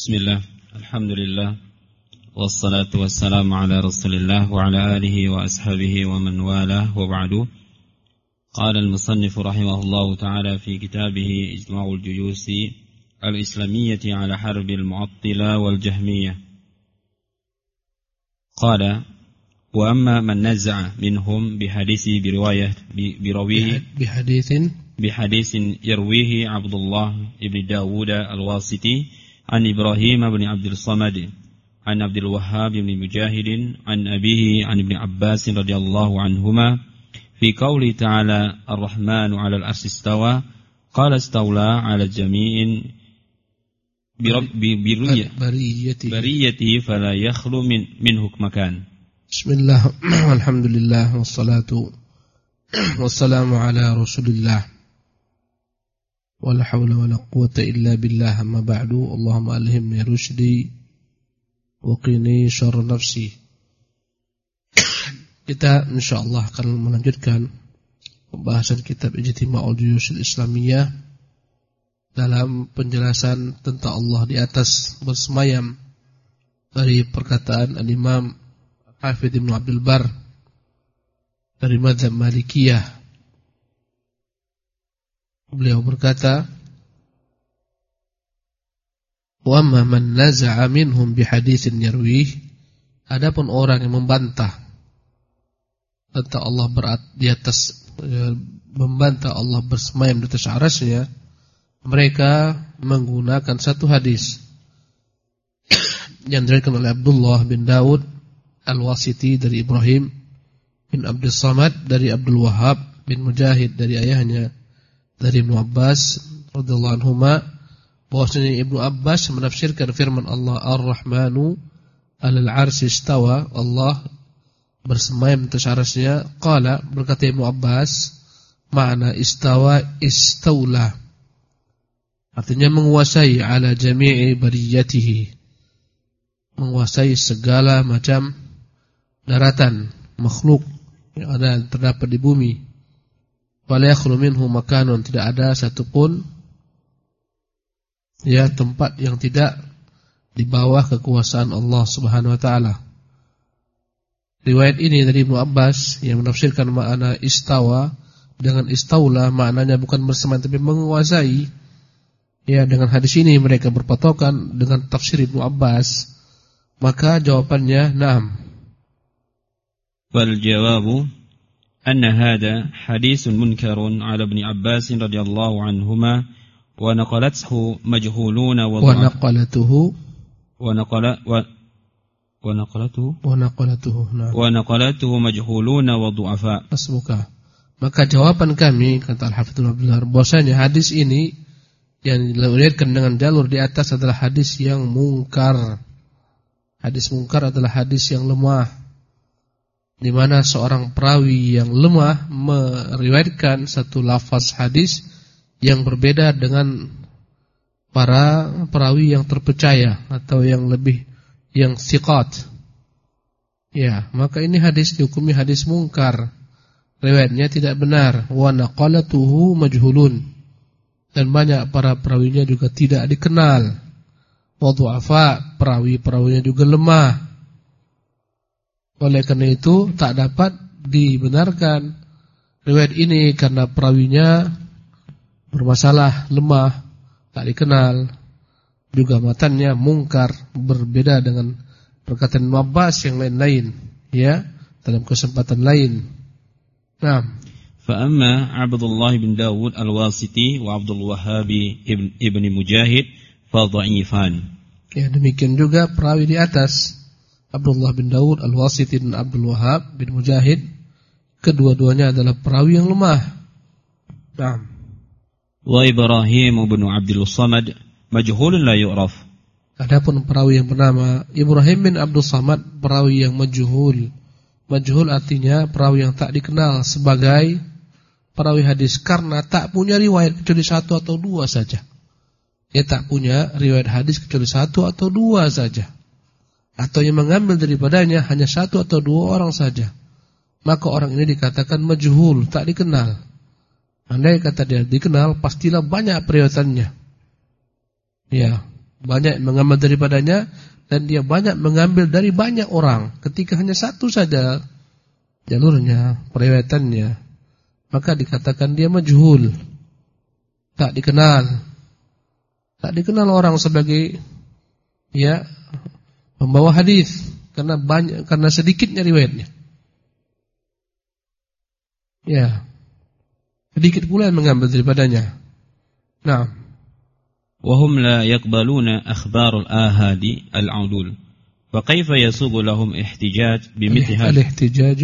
بسم الله. الحمد لله والصلاة والسلام على رسول الله وعلى آله وأصحابه ومن والاه وبعد. قال المصنف رحمه الله تعالى في كتابه إجماع الجيوس الإسلامية على حرب المعطلة والجهمية. قال وأما من نزع منهم بحديث برواية برويه بحديث بحديث يرويه عبد الله بن داود الواسطي عن إبراهيم بن عبد الصمد عن عبد الوهاب بن مجاهد عن أبيه عن ابن عباس رضي الله عنهما في قوله تعالى الرحمن على العرش استوى قال استولى على جميع برية بريته بريته فلا يخلو من منه مكان بسم الله والحمد لله والصلاة والسلام على رسول الله ولا حول ولا قوة إلا بالله أما بعد اللهم ألهمني رشدي وقيني شر نفسي Kita insyaAllah akan melanjutkan pembahasan kitab Ijtima'ul Juyushil Islamiyah dalam penjelasan tentang Allah di atas bersemayam dari perkataan Al-Imam Hafidh Ibn Abdul Bar dari Madhab Malikiyah. Beliau berkata, Wa amma man naza'a minhum bihadithin yarwih Adapun orang yang membantah tentang Allah berat di atas e, membantah Allah bersemayam di atas arasnya mereka menggunakan satu hadis yang diriwayatkan oleh Abdullah bin Daud Al-Wasiti dari Ibrahim bin Abdul Samad dari Abdul Wahab bin Mujahid dari ayahnya dari Ibnu Abbas radhiyallahu anhuma bahwasanya Ibnu Abbas menafsirkan firman Allah Ar-Rahmanu 'alal 'arsy istawa. Allah bersemayam atas arasnya. Qala berkata Ibnu Abbas makna istawa istaula artinya menguasai ala jami'i bariyatihi. Menguasai segala macam daratan makhluk yang ada terdapat di bumi wala yakhlu minhu makanun tidak ada satupun ya tempat yang tidak di bawah kekuasaan Allah Subhanahu wa taala Riwayat ini dari Ibnu Abbas yang menafsirkan makna istawa dengan istaula maknanya bukan bersemayam tapi menguasai. Ya, dengan hadis ini mereka berpatokan dengan tafsir Ibnu Abbas. Maka jawabannya na'am. Wal jawabu anna hada haditsun munkarun ala Ibn Abbas radhiyallahu anhuma wa naqalathu majhuluna wa naqalatuhu wa naqala wa ونقلته ونقلته نعم ونقلته مجهولون وضعفاء Asmuka. Maka jawaban kami kata Al-Hafidhul Abdullah bahwasanya hadis ini yang diriwayatkan dengan jalur di atas adalah hadis yang mungkar. Hadis mungkar adalah hadis yang lemah. Di mana seorang perawi yang lemah meriwayatkan satu lafaz hadis yang berbeda dengan para perawi yang terpercaya atau yang lebih yang siqat. Ya, maka ini hadis dihukumi hadis mungkar. Riwayatnya tidak benar. Wa naqalatuhu majhulun. Dan banyak para perawinya juga tidak dikenal. Wa perawi-perawinya juga lemah. Oleh karena itu tak dapat dibenarkan riwayat ini karena perawinya bermasalah, lemah, tak dikenal juga matanya mungkar berbeda dengan perkataan Abbas yang lain-lain ya dalam kesempatan lain. Nah, فأما عبد الله بن داود الواسطي وعبد الوهاب ابن, ابن مجاهد فضعيفان Ya demikian juga perawi di atas Abdullah bin Daud Al-Wasiti dan Abdul Wahab bin Mujahid kedua-duanya adalah perawi yang lemah. Nah. Wa Ibrahim bin Abdul Samad majhulun la yu'raf. Adapun perawi yang bernama Ibrahim bin Abdul Samad, perawi yang majhul. Majhul artinya perawi yang tak dikenal sebagai perawi hadis karena tak punya riwayat kecuali satu atau dua saja. Dia tak punya riwayat hadis kecuali satu atau dua saja. Atau yang mengambil daripadanya hanya satu atau dua orang saja. Maka orang ini dikatakan majhul, tak dikenal. Andai kata dia dikenal, pastilah banyak periwayatannya. Ya, banyak mengambil daripadanya dan dia banyak mengambil dari banyak orang ketika hanya satu saja jalurnya, periwayatannya, maka dikatakan dia majhul. Tak dikenal. Tak dikenal orang sebagai ya membawa hadis karena banyak karena sedikitnya riwayatnya. Ya. Sedikit pula yang mengambil daripadanya. Nah. وهم لا يقبلون أخبار الآهاد العدول فكيف يسوغ لهم احتجاج بمثل هذا الاحتجاج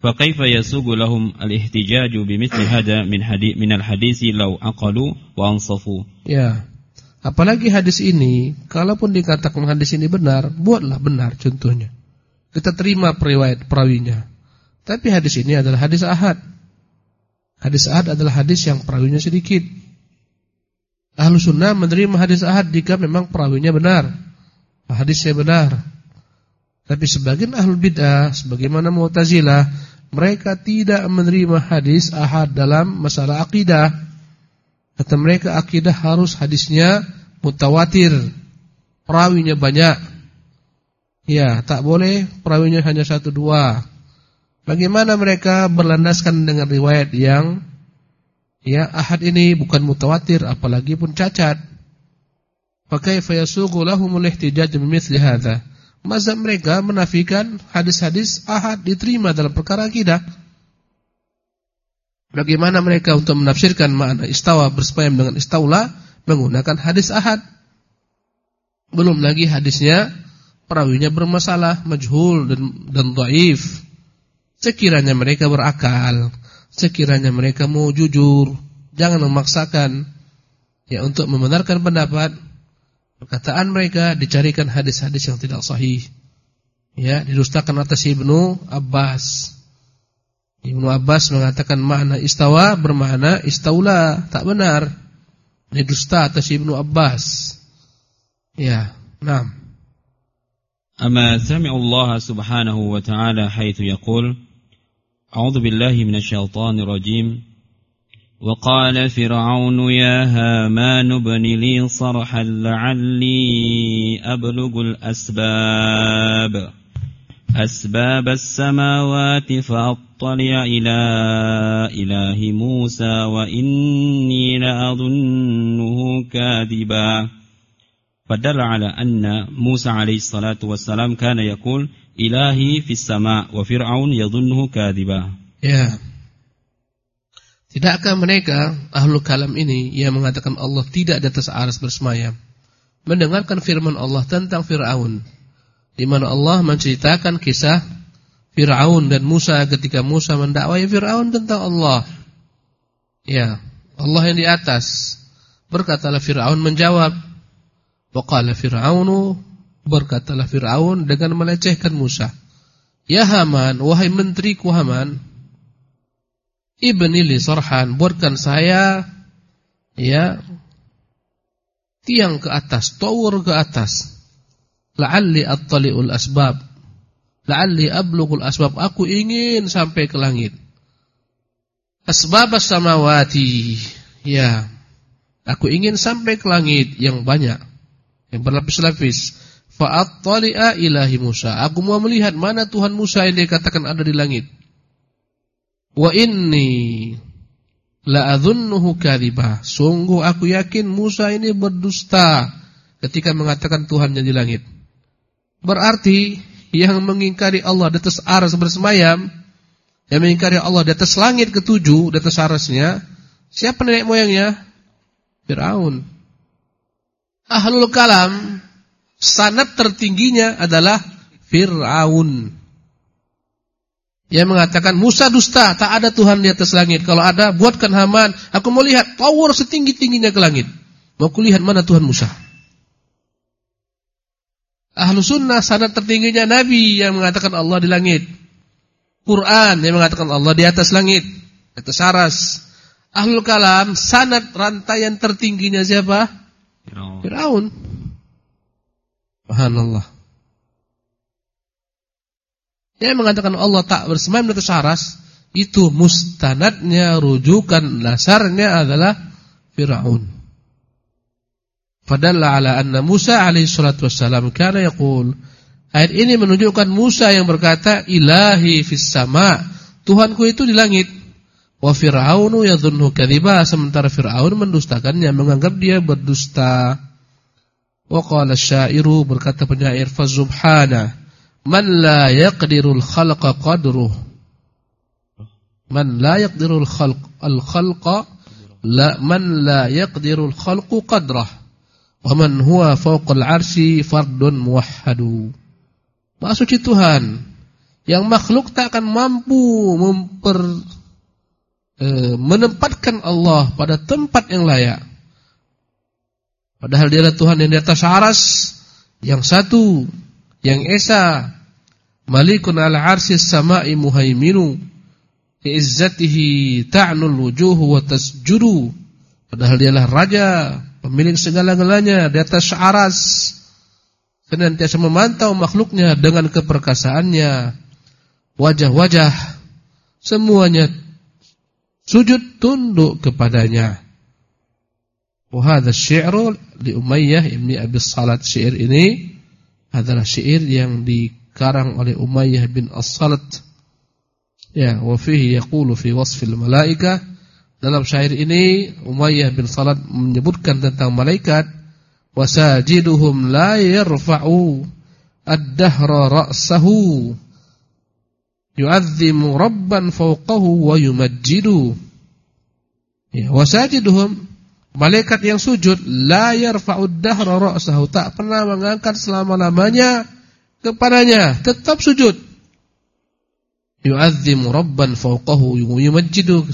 فكيف يسوغ لهم الاحتجاج بمثل هذا من حديث من الحديث لو عقلوا وانصفوا ya apalagi hadis ini kalaupun dikatakan hadis ini benar buatlah benar contohnya kita terima periwayat perawinya tapi hadis ini adalah hadis ahad Hadis ahad adalah hadis yang perawinya sedikit. Ahlu sunnah menerima hadis ahad jika memang perawinya benar. Hadisnya benar. Tapi sebagian ahlu bid'ah, sebagaimana Mu'tazilah, mereka tidak menerima hadis ahad dalam masalah akidah. Kata mereka akidah harus hadisnya mutawatir. Perawinya banyak. Ya, tak boleh perawinya hanya satu dua. Bagaimana mereka berlandaskan dengan riwayat yang ya ahad ini bukan mutawatir apalagi pun cacat. Fakaifa yasuqu lahumul ihtijaj bimithli hadza? Mazhab mereka menafikan hadis-hadis ahad diterima dalam perkara akidah. Bagaimana mereka untuk menafsirkan makna istawa bersemayam dengan istaula menggunakan hadis ahad? Belum lagi hadisnya perawinya bermasalah, majhul dan dan dhaif. Sekiranya mereka berakal, sekiranya mereka mau jujur, jangan memaksakan ya untuk membenarkan pendapat perkataan mereka dicarikan hadis-hadis yang tidak sahih. Ya, didustakan atas Ibnu Abbas. Ibnu Abbas mengatakan makna istawa bermakna istaula, tak benar. Didusta atas Ibnu Abbas. Ya, enam. أما سمع الله سبحانه وتعالى حيث يقول أعوذ بالله من الشيطان الرجيم وقال فرعون يا هامان ابن لي صرحا لعلي أبلغ الأسباب أسباب السماوات فأطلع إلى إله موسى وإني لأظنه كاذبا فدل على أن موسى عليه الصلاة والسلام كان يقول ilahi fis sama wa fir'aun yadhunnuhu kadhiba. Ya. Tidakkah mereka ahlul kalam ini yang mengatakan Allah tidak di atas aras bersemayam mendengarkan firman Allah tentang Firaun Di mana Allah menceritakan kisah Firaun dan Musa ketika Musa mendakwai Firaun tentang Allah. Ya, Allah yang di atas. Berkatalah Firaun menjawab, "Wa qala Fir'aunu Berkatalah Fir'aun dengan melecehkan Musa. Ya Haman, wahai menteriku Haman, Ibni li sarhan, buatkan saya ya tiang ke atas, tower ke atas. La'alli attali'ul asbab. La'alli ablughul asbab. Aku ingin sampai ke langit. Asbab as-samawati. Ya. Aku ingin sampai ke langit yang banyak, yang berlapis-lapis. Fa'attali'a ilahi Musa. Aku mau melihat mana Tuhan Musa yang dikatakan ada di langit. Wa inni la'adhunnuhu kadhibah. Sungguh aku yakin Musa ini berdusta ketika mengatakan Tuhannya di langit. Berarti yang mengingkari Allah di atas aras bersemayam, yang mengingkari Allah di atas langit ketujuh, di atas arasnya, siapa nenek moyangnya? Fir'aun. Ahlul kalam sanad tertingginya adalah Fir'aun. Yang mengatakan Musa dusta, tak ada Tuhan di atas langit. Kalau ada, buatkan Haman. Aku mau lihat tower setinggi-tingginya ke langit. Mau kulihat mana Tuhan Musa. Ahlu sunnah sanad tertingginya Nabi yang mengatakan Allah di langit. Quran yang mengatakan Allah di atas langit. Di atas aras. Ahlul kalam sanad rantaian tertingginya siapa? Fir'aun. Subhanallah. Dia mengatakan Allah tak bersemayam di atas aras, itu mustanadnya, rujukan dasarnya adalah Fir'aun. Fadalla ala anna Musa alaihi salatu wassalam kana yaqul. Ayat ini menunjukkan Musa yang berkata ilahi fis sama Tuhanku itu di langit. Wa fir'aunu yadhunnu kadhiba sementara Firaun mendustakannya menganggap dia berdusta. Wa qala syairu berkata penyair fa subhana man la yaqdirul khalqa qadruh. Man la yaqdirul khalq al khalqa la man la yaqdirul khalqu qadrah Wa man huwa fawqal arsy fardun muwahhadu. Maha suci Tuhan yang makhluk tak akan mampu memper e, menempatkan Allah pada tempat yang layak. Padahal dia adalah Tuhan yang di atas aras, yang satu, yang esa, malikun ala arsis sama'i muhaiminu, izzatihi ta'nul wujuhu wa tasjudu. Padahal dia adalah raja, pemilik segala-galanya di atas aras. Senantiasa memantau makhluknya dengan keperkasaannya. Wajah-wajah semuanya sujud tunduk kepadanya. Wa hadha syi'ru li Umayyah ibni Abi Salat. Syair ini adalah syair yang dikarang oleh Umayyah bin As-Salat. Ya wa fihi yaqulu fi wasfil malaikah dalam syair ini Umayyah bin Salat menyebutkan tentang malaikat wasajiduhum la yarfa'u ad-dahra ra'sahu yu'azzimu rabban fawqahu wa yumajjidu. Ya wasajiduhum malaikat yang sujud la yarfa'u ad-dahra ra'sahu tak pernah mengangkat selama-lamanya kepadanya tetap sujud. Yu'azzimu rabban fawqahu wa yumajjidu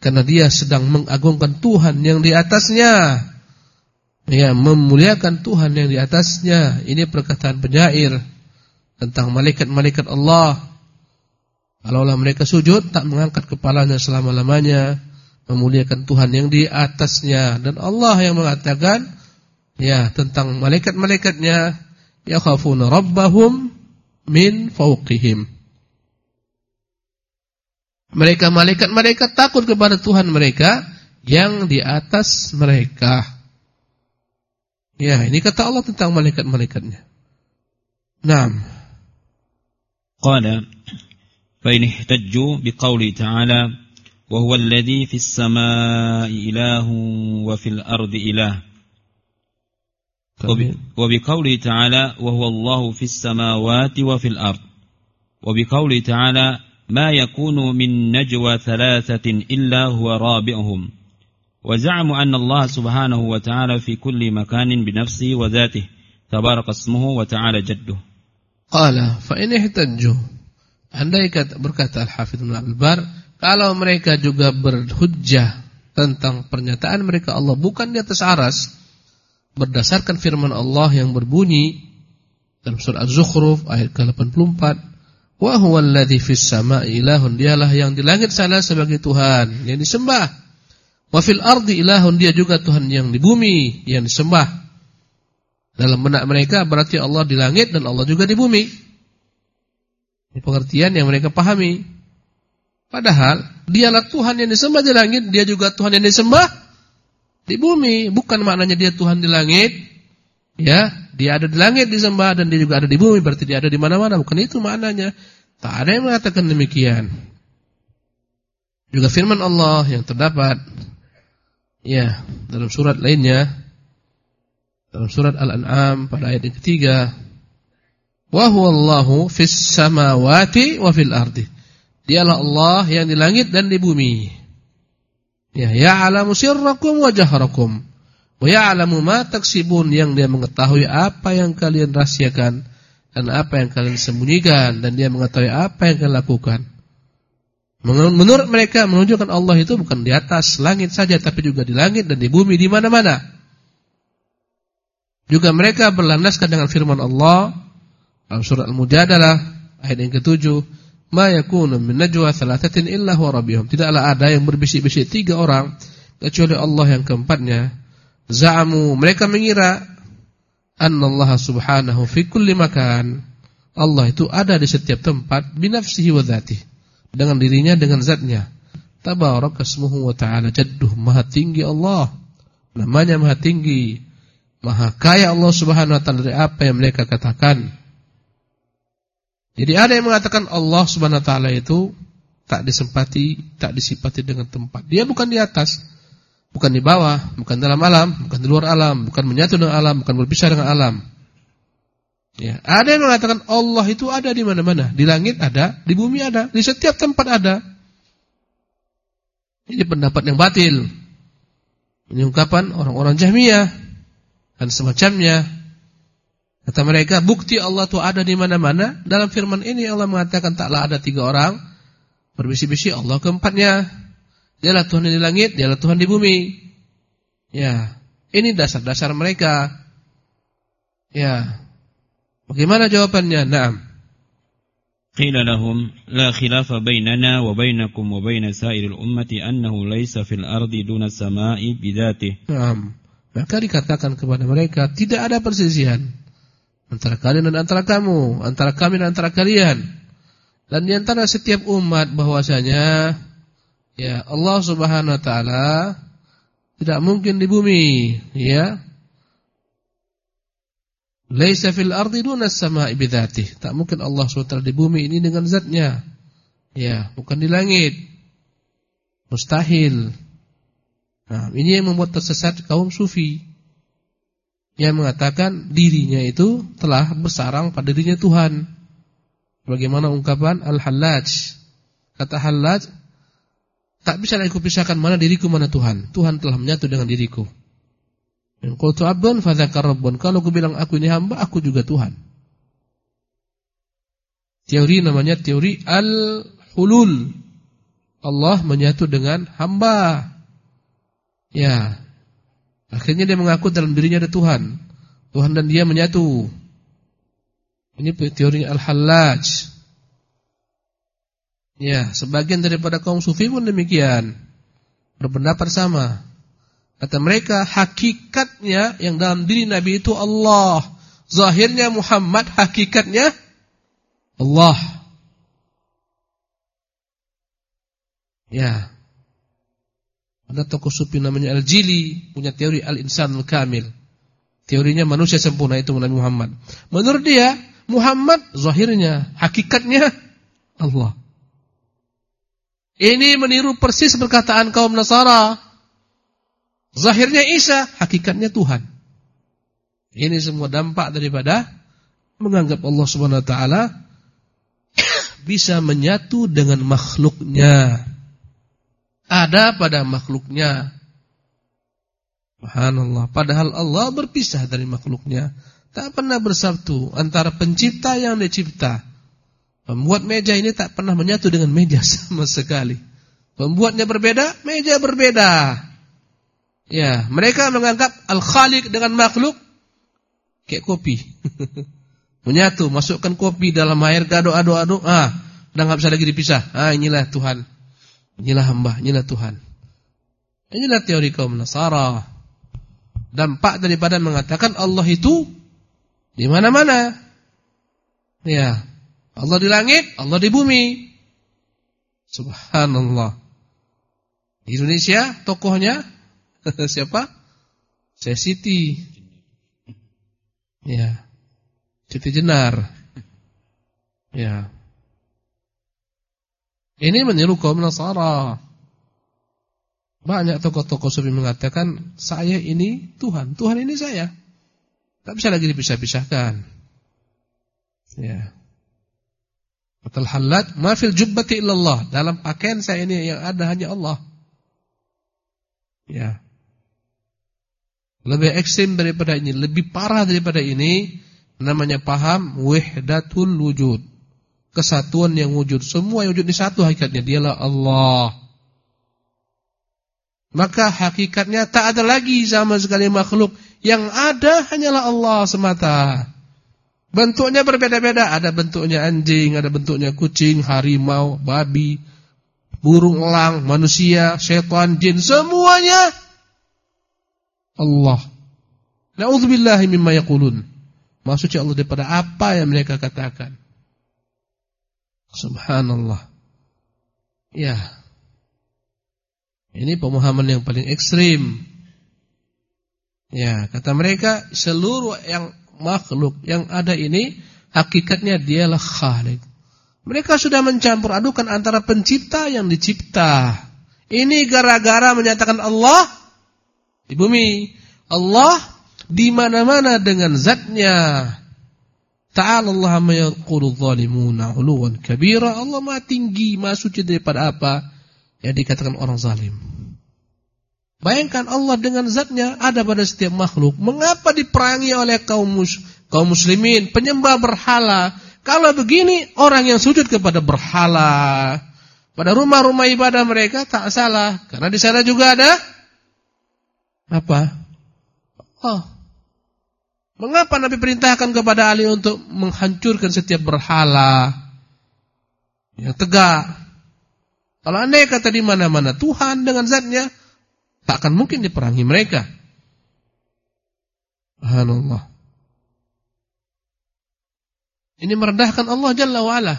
karena dia sedang mengagungkan Tuhan yang di atasnya. Ya, memuliakan Tuhan yang di atasnya. Ini perkataan penyair tentang malaikat-malaikat Allah. Kalaulah mereka sujud tak mengangkat kepalanya selama-lamanya, memuliakan Tuhan yang di atasnya dan Allah yang mengatakan ya tentang malaikat-malaikatnya yakhafuna rabbahum min fawqihim. Mereka malaikat mereka takut kepada Tuhan mereka yang di atas mereka. Ya, ini kata Allah tentang malaikat-malaikatnya. Naam. Qala fa in ihtajju biqauli ta'ala wa huwa alladhi fis samaa'i ilahu wa fil ardi ilah. وبقوله تعالى وهو الله في السماوات وفي الأرض وبقوله تعالى ما يكون من نجوى ثلاثة إلا هو رابعهم وزعموا أن الله سبحانه وتعالى في كل مكان بنفسه وذاته تبارك اسمه وتعالى جده قال فإن احتجوا Andai kata, berkata Al-Hafidh Ibn Bar Kalau mereka juga berhujjah Tentang pernyataan mereka Allah Bukan di atas aras Berdasarkan firman Allah yang berbunyi Dalam surah Az-Zukhruf Ayat ke-84 Wa huwa alladhi fis sama'i ilahun. Dialah yang di langit sana sebagai Tuhan yang disembah. Wa fil ardi ilahun. Dia juga Tuhan yang di bumi yang disembah. Dalam benak mereka berarti Allah di langit dan Allah juga di bumi. Ini pengertian yang mereka pahami. Padahal dialah Tuhan yang disembah di langit, dia juga Tuhan yang disembah di bumi. Bukan maknanya dia Tuhan di langit, ya, dia ada di langit disembah dan dia juga ada di bumi, berarti dia ada di mana-mana. Bukan itu maknanya. Tak ada yang mengatakan demikian. Juga firman Allah yang terdapat ya dalam surat lainnya dalam surat Al-An'am pada ayat yang ketiga wa huwallahu fis samawati wa fil ardi dialah Allah yang di langit dan di bumi ya ya'lamu sirrakum wa jahrakum wa ya'lamu ma taksibun yang dia mengetahui apa yang kalian rahasiakan dan apa yang kalian sembunyikan dan dia mengetahui apa yang kalian lakukan. Menurut mereka menunjukkan Allah itu bukan di atas langit saja tapi juga di langit dan di bumi di mana-mana. Juga mereka berlandaskan dengan firman Allah dalam surah Al-Mujadalah ayat yang ketujuh, "Ma yakunu min najwa thalathatin illa huwa rabbihum." Tidaklah ada yang berbisik-bisik tiga orang kecuali Allah yang keempatnya. Za'amu mereka mengira Allah subhanahu fi kulli makan. Allah itu ada di setiap tempat binafsihi wa dhati. Dengan dirinya, dengan zatnya. Tabarakasmuhu wa ta'ala jadduh. Maha tinggi Allah. Namanya maha tinggi. Maha kaya Allah Subhanahu wa taala dari apa yang mereka katakan. Jadi ada yang mengatakan Allah Subhanahu wa taala itu tak disempati, tak disipati dengan tempat. Dia bukan di atas, bukan di bawah, bukan dalam alam, bukan di luar alam, bukan menyatu dengan alam, bukan berpisah dengan alam. Ya, ada yang mengatakan Allah itu ada di mana-mana, di langit ada, di bumi ada, di setiap tempat ada. Ini pendapat yang batil. Ini ungkapan orang-orang Jahmiyah dan semacamnya. Kata mereka, bukti Allah itu ada di mana-mana. Dalam firman ini Allah mengatakan taklah ada tiga orang berbisi-bisi Allah keempatnya. Dialah Tuhan di langit, dialah Tuhan di bumi. Ya, ini dasar-dasar mereka. Ya. Bagaimana jawabannya? Naam. Qila lahum la khilafa bainana wa bainakum wa bain sa'iril ummati annahu laisa fil ardi duna samai bidatih. Naam. Maka dikatakan kepada mereka tidak ada perselisihan antara kalian dan antara kamu, antara kami dan antara kalian. Dan di antara setiap umat bahwasanya ya Allah Subhanahu wa taala tidak mungkin di bumi, ya. Laisa fil ardi duna samai bidzatih. Tak mungkin Allah SWT di bumi ini dengan zatnya. Ya, bukan di langit. Mustahil. Nah, ini yang membuat tersesat kaum sufi. Yang mengatakan dirinya itu telah bersarang pada dirinya Tuhan. Bagaimana ungkapan Al-Hallaj. Kata Hallaj, tak bisa aku pisahkan mana diriku mana Tuhan. Tuhan telah menyatu dengan diriku. In qultu abdun fadzakar rabbun. Kalau aku bilang aku ini hamba, aku juga Tuhan. Teori namanya teori al-hulul. Allah menyatu dengan hamba. Ya. Akhirnya dia mengaku dalam dirinya ada Tuhan. Tuhan dan dia menyatu. Ini teori al-hallaj. Ya, sebagian daripada kaum sufi pun demikian. Berpendapat sama. Kata mereka hakikatnya yang dalam diri Nabi itu Allah. Zahirnya Muhammad, hakikatnya Allah. Ya. Ada tokoh sufi namanya Al-Jili punya teori Al-Insan Al-Kamil. Teorinya manusia sempurna itu Nabi Muhammad. Menurut dia Muhammad zahirnya, hakikatnya Allah. Ini meniru persis perkataan kaum Nasara Zahirnya Isa, hakikatnya Tuhan. Ini semua dampak daripada menganggap Allah Subhanahu wa taala bisa menyatu dengan makhluknya. Ada pada makhluknya. Subhanallah. Padahal Allah berpisah dari makhluknya. Tak pernah bersatu antara pencipta yang dicipta. Pembuat meja ini tak pernah menyatu dengan meja sama sekali. Pembuatnya berbeda, meja berbeda. Ya, mereka menganggap al-khaliq dengan makhluk kayak kopi. Menyatu, masukkan kopi dalam air, aduk-aduk-aduk, ah, udah enggak bisa lagi dipisah. Ah, inilah Tuhan. Inilah hamba, inilah Tuhan. Inilah teori kaum Nasara. Dampak daripada mengatakan Allah itu di mana-mana. Ya. Allah di langit, Allah di bumi. Subhanallah. Di Indonesia tokohnya Siapa? Saya Siti. Ya. Siti Jenar. Ya. Ini meniru kaum Nasara. Banyak tokoh-tokoh sufi mengatakan saya ini Tuhan, Tuhan ini saya. Tak bisa lagi dipisah-pisahkan. Ya. Atal halat ma fil jubbati illallah. Dalam pakaian saya ini yang ada hanya Allah. Ya. Lebih ekstrim daripada ini, lebih parah daripada ini namanya paham wahdatul wujud. Kesatuan yang wujud, semua yang wujud di satu hakikatnya dialah Allah. Maka hakikatnya tak ada lagi sama sekali makhluk, yang ada hanyalah Allah semata. Bentuknya berbeda-beda, ada bentuknya anjing, ada bentuknya kucing, harimau, babi, burung elang, manusia, setan, jin, semuanya Allah. Nauzubillahi mimma yaqulun. Maksudnya Allah daripada apa yang mereka katakan. Subhanallah. Ya. Ini pemahaman yang paling ekstrim. Ya, kata mereka seluruh yang makhluk yang ada ini hakikatnya dialah Khalik. Mereka sudah mencampur adukan antara pencipta yang dicipta. Ini gara-gara menyatakan Allah di bumi. Allah di mana-mana dengan zatnya. Ta'ala Allah ma yaqulu zalimuna 'uluwan kabira. Allah Maha tinggi, Maha suci daripada apa yang dikatakan orang zalim. Bayangkan Allah dengan zatnya ada pada setiap makhluk. Mengapa diperangi oleh kaum kaum muslimin, penyembah berhala? Kalau begini, orang yang sujud kepada berhala pada rumah-rumah ibadah mereka tak salah, karena di sana juga ada apa? Oh. Mengapa Nabi perintahkan kepada Ali untuk menghancurkan setiap berhala yang tegak? Kalau anda kata di mana-mana Tuhan dengan zatnya Tak akan mungkin diperangi mereka. Subhanallah. Ini merendahkan Allah Jalla wa'ala.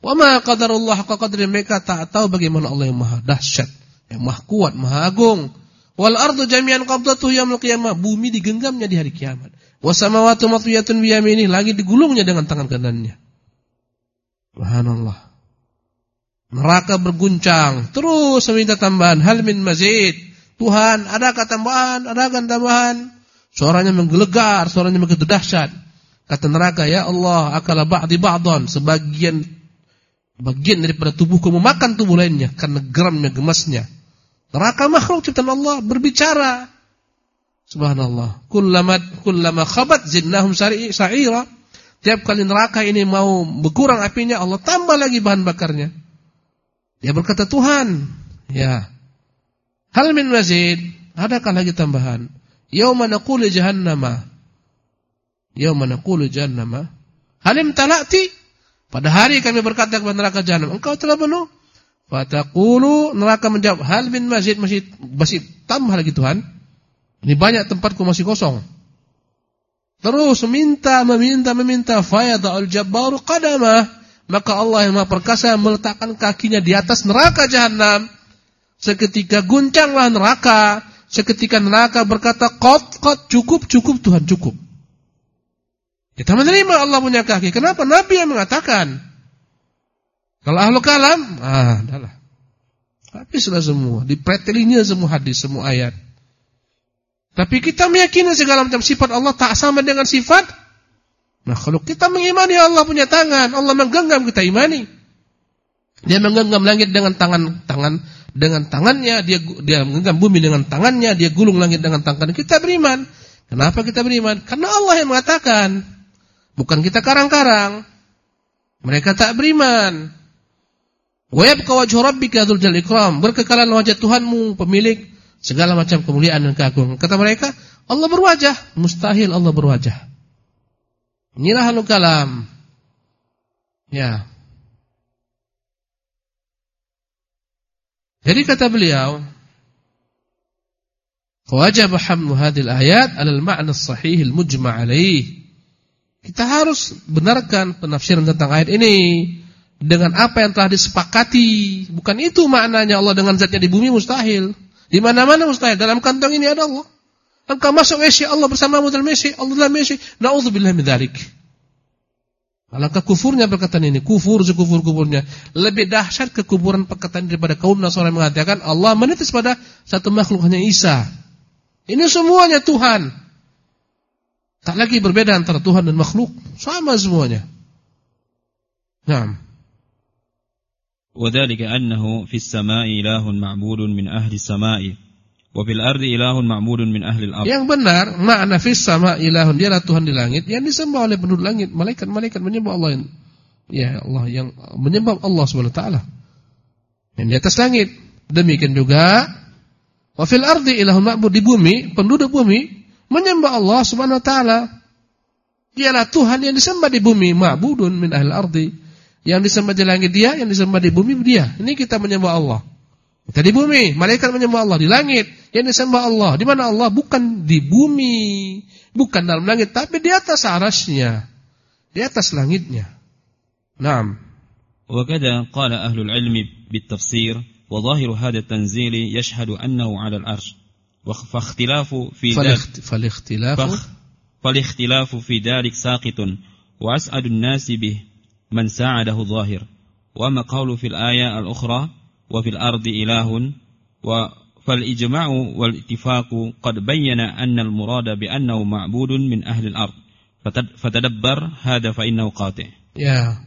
Wa ma qadarullah haqqa qadri mereka tak tahu bagaimana Allah yang maha dahsyat, yang maha kuat, maha agung. Wal ardu jami'an qabdatuhu yaumil qiyamah. Bumi digenggamnya di hari kiamat. Was samawati matwiyatun bi langit digulungnya dengan tangan kanannya. Subhanallah. Neraka berguncang, terus meminta tambahan, hal min mazid. Tuhan, adakah tambahan? Adakah tambahan? Suaranya menggelegar, suaranya begitu dahsyat. Kata neraka, ya Allah, akala ba'di ba'dhan, sebagian bagian daripada tubuhku memakan tubuh lainnya karena geramnya, gemasnya. Neraka makhluk ciptaan Allah berbicara. Subhanallah. Kullama kullama khabat zidnahum sa'ira. Tiap kali neraka ini mau berkurang apinya, Allah tambah lagi bahan bakarnya. Dia berkata, Tuhan, ya, Hal min mazid? Adakah lagi tambahan? Yauma naqulu jahannama. Yauma naqulu jahannama. Halim talati? Pada hari kami berkata kepada neraka jahannam, engkau telah penuh? Fataqulu neraka menjawab, hal min masjid masjid masjid tambah lagi Tuhan. Ini banyak tempatku masih kosong. Terus meminta, meminta, meminta. Fayada'ul jabbaru qadamah. Maka Allah yang maha perkasa meletakkan kakinya di atas neraka jahanam. Seketika guncanglah neraka. Seketika neraka berkata, kot, kot, cukup, cukup Tuhan, cukup. Kita menerima Allah punya kaki. Kenapa? Nabi yang mengatakan. Kalau ahlu kalam, ah, adalah. Tapi sudah semua. Dipretelinya semua hadis, semua ayat. Tapi kita meyakini segala macam sifat Allah tak sama dengan sifat. Nah kalau kita mengimani Allah punya tangan, Allah menggenggam kita imani. Dia menggenggam langit dengan tangan tangan dengan tangannya, dia dia menggenggam bumi dengan tangannya, dia gulung langit dengan tangan. Kita beriman. Kenapa kita beriman? Karena Allah yang mengatakan. Bukan kita karang-karang. Mereka tak beriman. Wa yabqa wajhu rabbika dzul. Berkekalan wajah Tuhanmu, pemilik segala macam kemuliaan dan keagungan. Kata mereka, Allah berwajah. Mustahil Allah berwajah. Inilah kalam. Ya. Jadi kata beliau, "Wajib hamlu hadhil ayat 'ala al-ma'na as-sahih al-mujma' alaih." Kita harus benarkan penafsiran tentang ayat ini dengan apa yang telah disepakati. Bukan itu maknanya Allah dengan zatnya di bumi mustahil. Di mana-mana mustahil. Dalam kantong ini ada Allah. Engkau masuk Mesir, Allah bersamamu dalam Mesir, Allah dalam Mesir. Na'udzubillah min. Alangkah kufurnya perkataan ini, kufur sekufur-kufurnya. Lebih dahsyat kekuburan perkataan daripada kaum Nasrani mengatakan Allah menitis pada satu makhluk hanya Isa. Ini semuanya Tuhan. Tak lagi berbeda antara Tuhan dan makhluk, sama semuanya. Naam. وذلك أنه في السماء إله معبود من أهل السماء Wabil ardi ilahun ma'mudun min ahli al Yang benar, makna fis sama ilahun dialah Tuhan di langit yang disembah oleh penduduk langit, malaikat-malaikat menyembah Allah yang ya Allah yang menyembah Allah Subhanahu wa taala. Yang di atas langit. Demikian juga wa fil ardi ilahun ma'bud di bumi, penduduk bumi menyembah Allah Subhanahu wa taala. Dialah Tuhan yang disembah di bumi, ma'budun min ahli ardi. Yang disembah di langit dia, yang disembah di bumi dia. Ini kita menyembah Allah. Kita di bumi, malaikat menyembah Allah di langit, yang disembah Allah. Di mana Allah? Bukan di bumi, bukan dalam langit, tapi di atas arasnya, di atas langitnya. Naam. وكذا قال أهل العلم بالتفسير وظاهر هذا التنزيل يشهد أنه على العرش فاختلاف في ذلك فالاختلاف فالاختلاف في ذلك ساقط وأسعد الناس به من ساعده ظاهر وما قول في الآية الأخرى وفي الأرض إله فالإجماع والاتفاق قد بين أن المراد بأنه معبود من أهل الأرض. فتدبر هذا فإنه قاطع. يا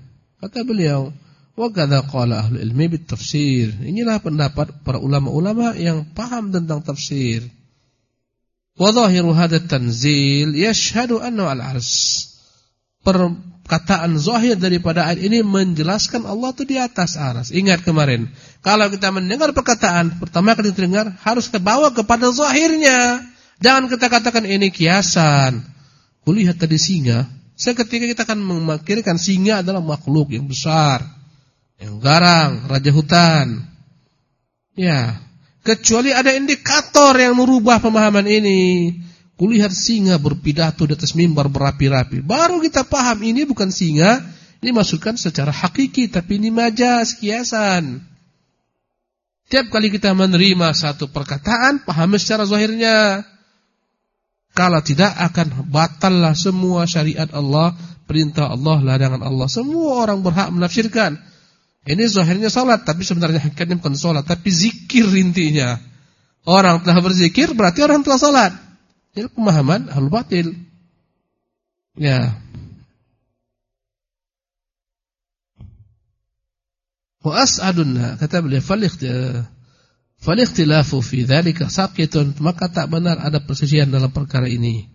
قال اليوم وكذا قال أهل العلم بالتفسير إني inilah pendapat para ulama-ulama yang paham tentang tafsir. وظاهر هذا التنزيل يشهد أنه العرش Perkataan zahir daripada ayat ini menjelaskan Allah itu di atas aras. Ingat kemarin, kalau kita mendengar perkataan, pertama kali dengar harus kita bawa kepada zahirnya. Jangan kita katakan ini kiasan. Kulihat tadi singa, Seketika kita akan memikirkan singa adalah makhluk yang besar, yang garang, raja hutan. Ya, kecuali ada indikator yang merubah pemahaman ini. Kulihat singa berpidato di atas mimbar berapi-rapi. Baru kita paham ini bukan singa, ini masukkan secara hakiki, tapi ini majas, kiasan. Tiap kali kita menerima satu perkataan, pahami secara zahirnya. Kalau tidak akan batallah semua syariat Allah, perintah Allah, larangan Allah. Semua orang berhak menafsirkan. Ini zahirnya salat, tapi sebenarnya hakikatnya bukan salat, tapi zikir intinya. Orang telah berzikir berarti orang telah salat. Ini pemahaman hal batil. Ya. Wa as'adunna kata beliau falikh Falikhtilafu fi dzalika saqitun maka tak benar ada persisian dalam perkara ini.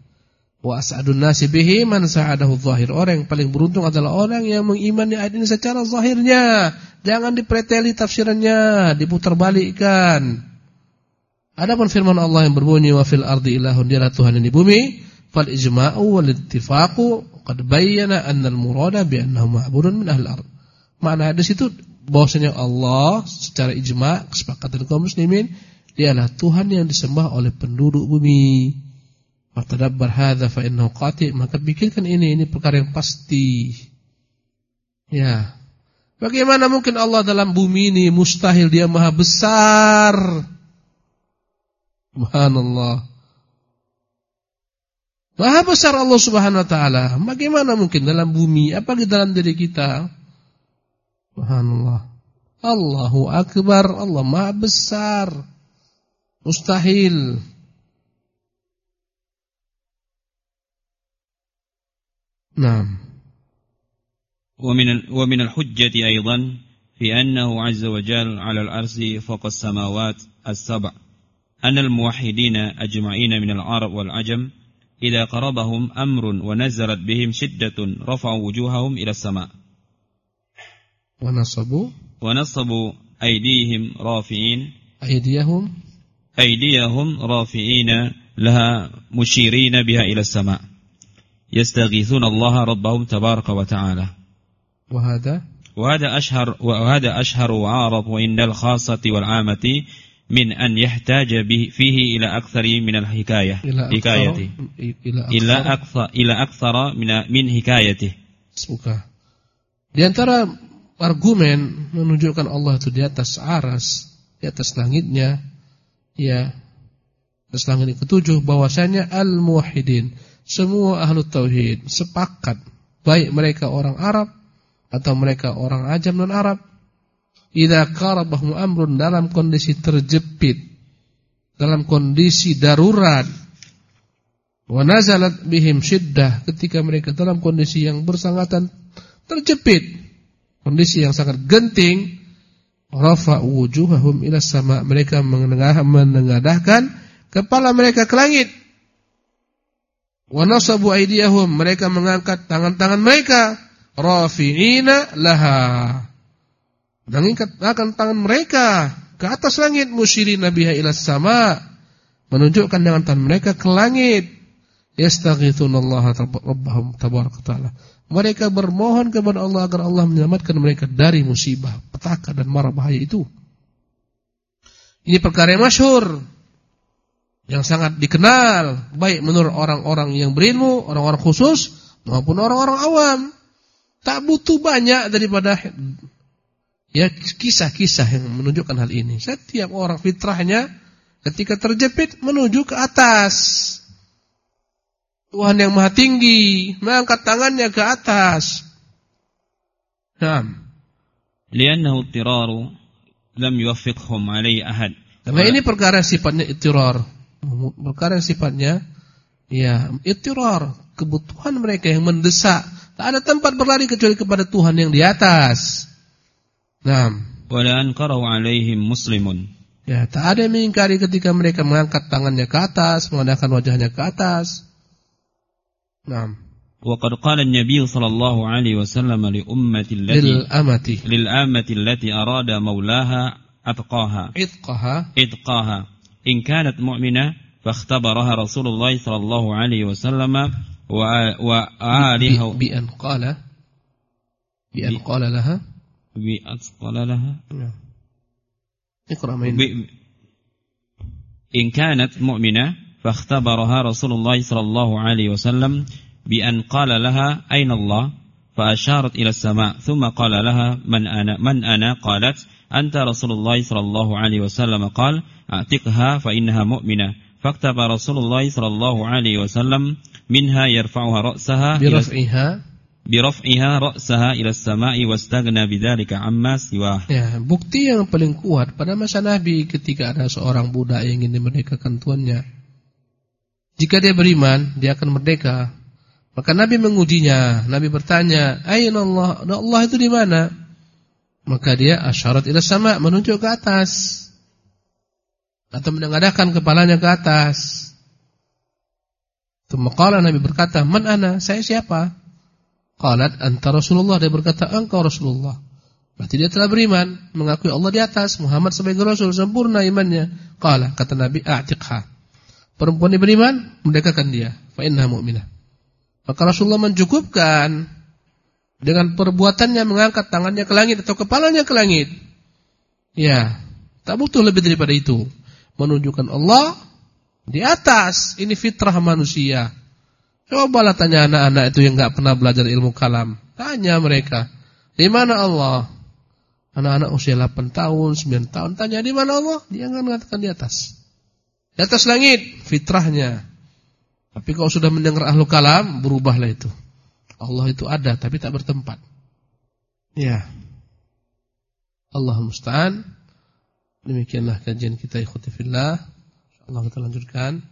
Wa as'adun nasi man sa'adahu zahir. Orang yang paling beruntung adalah orang yang mengimani ayat ini secara zahirnya. Jangan dipreteli tafsirannya, diputarbalikkan. Adapun firman Allah yang berbunyi wa fil ardi ilahun dialah Tuhan yang di bumi, fal ijma'u wal ittifaqu qad bayyana anna al murada bi annahu ma'budun min ahli ard. Makna hadis itu bahwasanya Allah secara ijma kesepakatan kaum muslimin dialah Tuhan yang disembah oleh penduduk bumi. Fatadabbar hadza fa innahu qati maka pikirkan ini ini perkara yang pasti. Ya. Bagaimana mungkin Allah dalam bumi ini mustahil dia maha besar. Subhanallah. Maha besar Allah Subhanahu wa taala. Bagaimana mungkin dalam bumi apalagi dalam diri kita? Subhanallah. Allahu Akbar, Allah Maha Besar. Mustahil. نعم ومن ومن الحجة أيضا في أنه عز وجل على الأرض فوق السماوات السبع أن الموحدين أجمعين من العرب والعجم إذا قربهم أمر ونزلت بهم شدة رفعوا وجوههم إلى السماء. ونصبوا. ونصبوا أيديهم رافعين. أيديهم. أيديهم رافعين لها مشيرين بها إلى السماء. يستغيثون الله ربهم تبارك وتعالى. وهذا. وهذا أشهر وهذا أشهر وعارض وإن الخاصة والعامة min an yahtaja fihi ila aktsari min al hikayah hikayati. ila aktsara. Ila aktsara min min hikayati. Suka. Di antara argumen menunjukkan Allah itu di atas aras di atas langitnya ya atas langit yang ketujuh bahwasanya al muwahhidin semua ahlu tauhid sepakat baik mereka orang Arab atau mereka orang ajam non Arab idza qarabahum amrun dalam kondisi terjepit, dalam kondisi darurat, wa nazalat bihim syiddah ketika mereka dalam kondisi yang bersangatan terjepit kondisi yang sangat genting rafa wujuhahum ila sama. Mereka menengah menengadahkan kepala mereka ke langit. Wa nasabu mereka mengangkat tangan-tangan mereka. Rafi'ina laha mengangkat tangan mereka ke atas langit musyirin nabiha ila sama menunjukkan dengan tangan mereka ke langit yastaghithunallaha rabbahum tabaraka taala mereka bermohon kepada Allah agar Allah menyelamatkan mereka dari musibah, petaka dan mara bahaya itu. Ini perkara yang masyhur yang sangat dikenal baik menurut orang-orang yang berilmu, orang-orang khusus maupun orang-orang awam. Tak butuh banyak daripada ya kisah-kisah yang menunjukkan hal ini. Setiap orang fitrahnya Ketika terjepit menuju ke atas. Tuhan yang maha tinggi mengangkat tangannya ke atas. Naam. Liannahu tiraru lam yuwaffiqhum alaihi ahad. Karena ini perkara sifatnya itirar. Perkara sifatnya ya itirar, kebutuhan mereka yang mendesak. Tak ada tempat berlari kecuali kepada Tuhan yang di atas. Naam. Wala anqaru alaihim muslimun. Ya, tak ada yang mengingkari ketika mereka mengangkat tangannya ke atas, mengadakan wajahnya ke atas. نعم وقد قال النبي صلى الله عليه وسلم لأمة التي للأمة للأمة التي أراد مولاها أتقاها إتقاها إتقاها إن كانت مؤمنة فاختبرها رسول الله صلى الله عليه وسلم وآلها بأن قال بأن قال لها بأن قال لها. نعم. اقرأ إن كانت مؤمنة فاختبرها رسول الله صلى الله عليه وسلم بأن قال لها أين الله؟ فأشارت إلى السماء ثم قال لها من أنا من أنا؟ قالت أنت رسول الله صلى الله عليه وسلم. قال أعتقها فإنها مؤمنة. فاكتب رسول الله صلى الله عليه وسلم منها يرفعها رأسها برفعها biraf'iha ra'saha ila samai wastagna bidzalika amma siwa. Ya, bukti yang paling kuat pada masa Nabi ketika ada seorang budak yang ingin memerdekakan tuannya. Jika dia beriman, dia akan merdeka. Maka Nabi mengujinya. Nabi bertanya, "Aina Allah? Nah, Allah itu di mana?" Maka dia asyarat ila sama, menunjuk ke atas. Atau menengadahkan kepalanya ke atas. Maka Nabi berkata, "Man ana? Saya siapa?" Qalat, "Anta Rasulullah." Dia berkata, "Engkau Rasulullah." Berarti dia telah beriman, mengakui Allah di atas, Muhammad sebagai rasul, sempurna imannya. Qala, kata Nabi, "A'tiqha." perempuan yang beriman, merdekakan dia. Fa innaha mu'minah. Maka Rasulullah mencukupkan dengan perbuatannya mengangkat tangannya ke langit atau kepalanya ke langit. Ya, tak butuh lebih daripada itu. Menunjukkan Allah di atas. Ini fitrah manusia. Cobalah tanya anak-anak itu yang enggak pernah belajar ilmu kalam. Tanya mereka, di mana Allah? Anak-anak usia 8 tahun, 9 tahun tanya di mana Allah? Dia akan mengatakan di atas. Di atas langit fitrahnya. Tapi kalau sudah mendengar ahlu kalam, berubahlah itu. Allah itu ada tapi tak bertempat. Ya. Allah musta'an. Demikianlah kajian kita ikuti fillah. Allah kita lanjutkan.